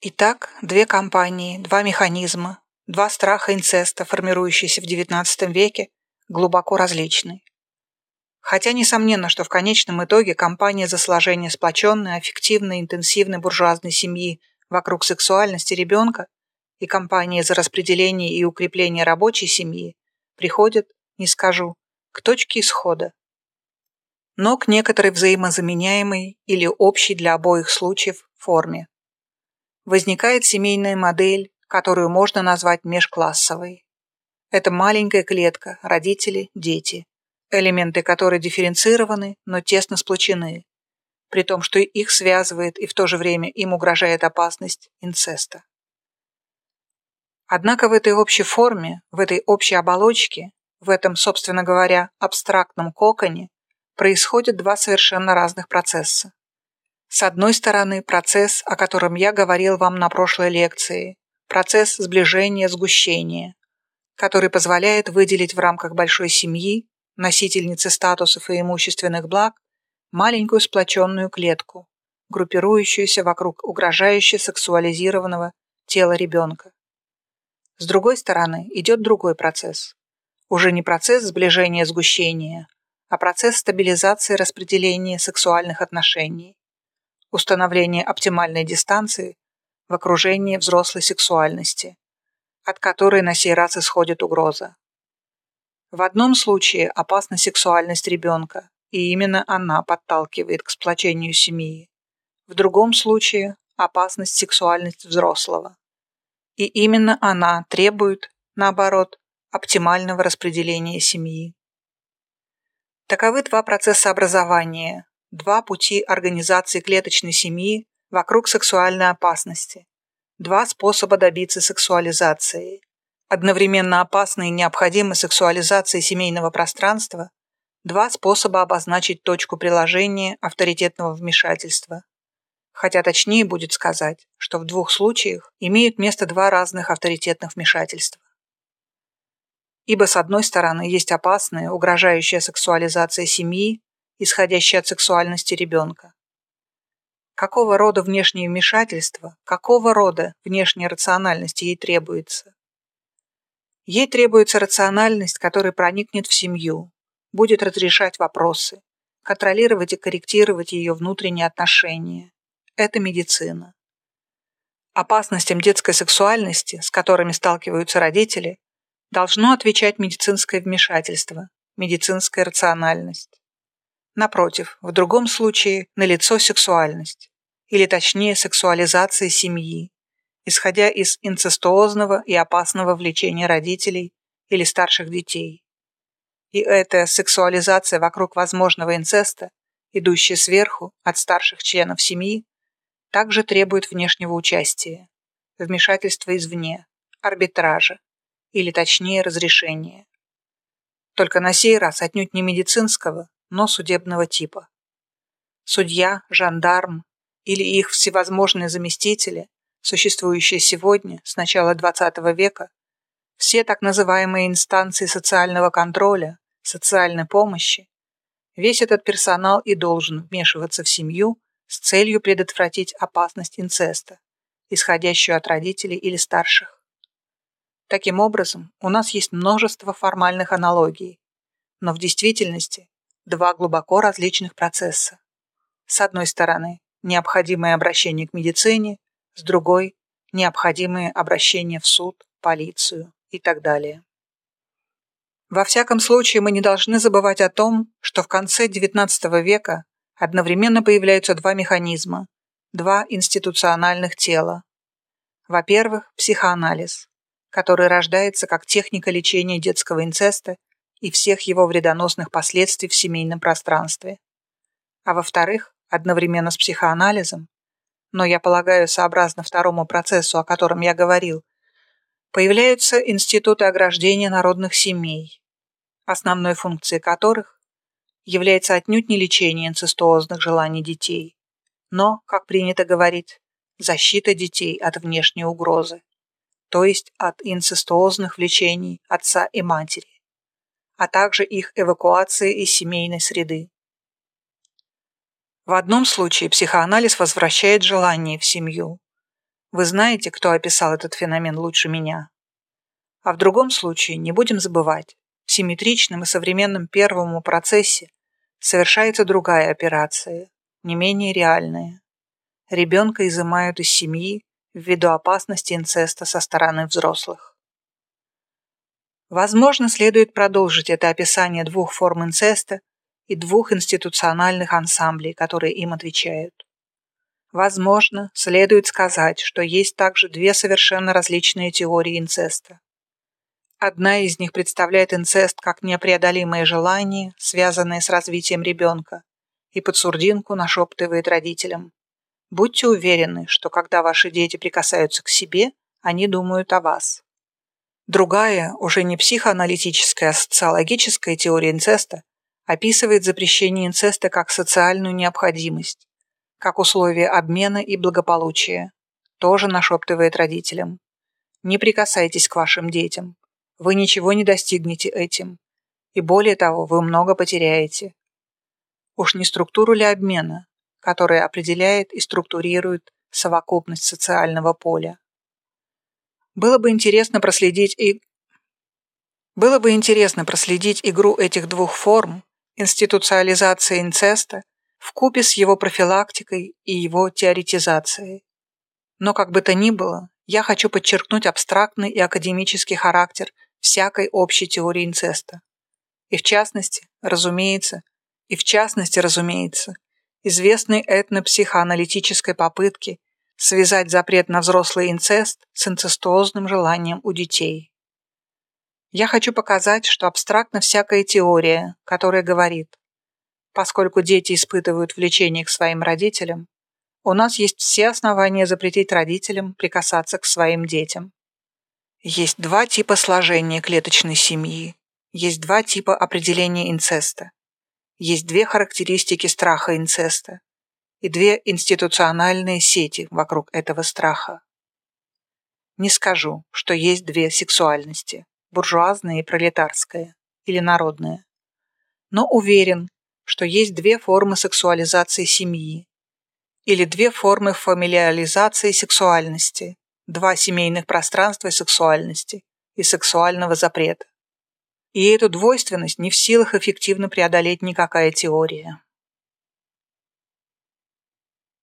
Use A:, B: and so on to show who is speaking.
A: Итак, две компании, два механизма, два страха инцеста, формирующиеся в XIX веке, глубоко различны. Хотя несомненно, что в конечном итоге компания за сложение сплоченной, аффективной, интенсивной буржуазной семьи вокруг сексуальности ребенка и компания за распределение и укрепление рабочей семьи приходят, не скажу, к точке исхода, но к некоторой взаимозаменяемой или общей для обоих случаев форме возникает семейная модель, которую можно назвать межклассовой. Это маленькая клетка, родители, дети, элементы которой дифференцированы, но тесно сплочены, при том, что их связывает и в то же время им угрожает опасность инцеста. Однако в этой общей форме, в этой общей оболочке, в этом, собственно говоря, абстрактном коконе происходят два совершенно разных процесса. С одной стороны, процесс, о котором я говорил вам на прошлой лекции, процесс сближения, сгущения, который позволяет выделить в рамках большой семьи, носительницы статусов и имущественных благ, маленькую сплоченную клетку, группирующуюся вокруг угрожающе сексуализированного тела ребенка. С другой стороны, идет другой процесс. Уже не процесс сближения-сгущения, а процесс стабилизации распределения сексуальных отношений, установление оптимальной дистанции в окружении взрослой сексуальности, от которой на сей раз исходит угроза. В одном случае опасна сексуальность ребенка, и именно она подталкивает к сплочению семьи. В другом случае опасность сексуальность взрослого. И именно она требует, наоборот, оптимального распределения семьи. Таковы два процесса образования, два пути организации клеточной семьи вокруг сексуальной опасности, два способа добиться сексуализации. Одновременно опасной и необходимой сексуализации семейного пространства, два способа обозначить точку приложения авторитетного вмешательства. Хотя точнее будет сказать, что в двух случаях имеют место два разных авторитетных вмешательства. Ибо с одной стороны есть опасная, угрожающая сексуализация семьи, исходящей от сексуальности ребенка. Какого рода внешнее вмешательство, какого рода внешняя рациональность ей требуется? Ей требуется рациональность, которая проникнет в семью, будет разрешать вопросы, контролировать и корректировать ее внутренние отношения. Это медицина. Опасностям детской сексуальности, с которыми сталкиваются родители, должно отвечать медицинское вмешательство, медицинская рациональность. Напротив, в другом случае налицо сексуальность, или точнее сексуализация семьи, исходя из инцестуозного и опасного влечения родителей или старших детей. И эта сексуализация вокруг возможного инцеста, идущая сверху от старших членов семьи, также требует внешнего участия, вмешательства извне, арбитража, или точнее разрешения. Только на сей раз отнюдь не медицинского, но судебного типа. Судья, жандарм или их всевозможные заместители, существующие сегодня, с начала XX века, все так называемые инстанции социального контроля, социальной помощи, весь этот персонал и должен вмешиваться в семью с целью предотвратить опасность инцеста, исходящую от родителей или старших. Таким образом, у нас есть множество формальных аналогий, но в действительности два глубоко различных процесса. С одной стороны, необходимое обращение к медицине, с другой – необходимое обращение в суд, полицию и так далее. Во всяком случае, мы не должны забывать о том, что в конце XIX века одновременно появляются два механизма, два институциональных тела. Во-первых, психоанализ, который рождается как техника лечения детского инцеста и всех его вредоносных последствий в семейном пространстве. А во-вторых, одновременно с психоанализом, но я полагаю, сообразно второму процессу, о котором я говорил, появляются институты ограждения народных семей, основной функцией которых является отнюдь не лечение инцестуозных желаний детей, но, как принято говорить, защита детей от внешней угрозы, то есть от инцестуозных влечений отца и матери а также их эвакуации из семейной среды. В одном случае психоанализ возвращает желание в семью, Вы знаете, кто описал этот феномен лучше меня. А в другом случае не будем забывать, в симметричном и современном первому процессе совершается другая операция, не менее реальная. Ребенка изымают из семьи ввиду опасности инцеста со стороны взрослых. Возможно, следует продолжить это описание двух форм инцеста и двух институциональных ансамблей, которые им отвечают. Возможно, следует сказать, что есть также две совершенно различные теории инцеста. Одна из них представляет инцест как непреодолимое желание, связанное с развитием ребенка, и под сурдинку нашептывает родителям. Будьте уверены, что когда ваши дети прикасаются к себе, они думают о вас. Другая, уже не психоаналитическая, а социологическая теория инцеста описывает запрещение инцеста как социальную необходимость, как условие обмена и благополучия. Тоже нашептывает родителям. Не прикасайтесь к вашим детям. Вы ничего не достигнете этим. И более того, вы много потеряете. Уж не структуру ли обмена, которая определяет и структурирует совокупность социального поля? Было бы интересно проследить и было бы интересно проследить игру этих двух форм, институциализации инцеста, в купе с его профилактикой и его теоретизацией. Но как бы то ни было, я хочу подчеркнуть абстрактный и академический характер всякой общей теории инцеста. И в частности, разумеется, и в частности, разумеется, известной этнопсихоаналитической попытки связать запрет на взрослый инцест с инцестуозным желанием у детей. Я хочу показать, что абстрактна всякая теория, которая говорит, поскольку дети испытывают влечение к своим родителям, у нас есть все основания запретить родителям прикасаться к своим детям. Есть два типа сложения клеточной семьи, есть два типа определения инцеста, есть две характеристики страха инцеста и две институциональные сети вокруг этого страха. Не скажу, что есть две сексуальности – буржуазная и пролетарская, или народная. Но уверен, что есть две формы сексуализации семьи или две формы фамилиализации сексуальности два семейных пространства сексуальности и сексуального запрета. И эту двойственность не в силах эффективно преодолеть никакая теория.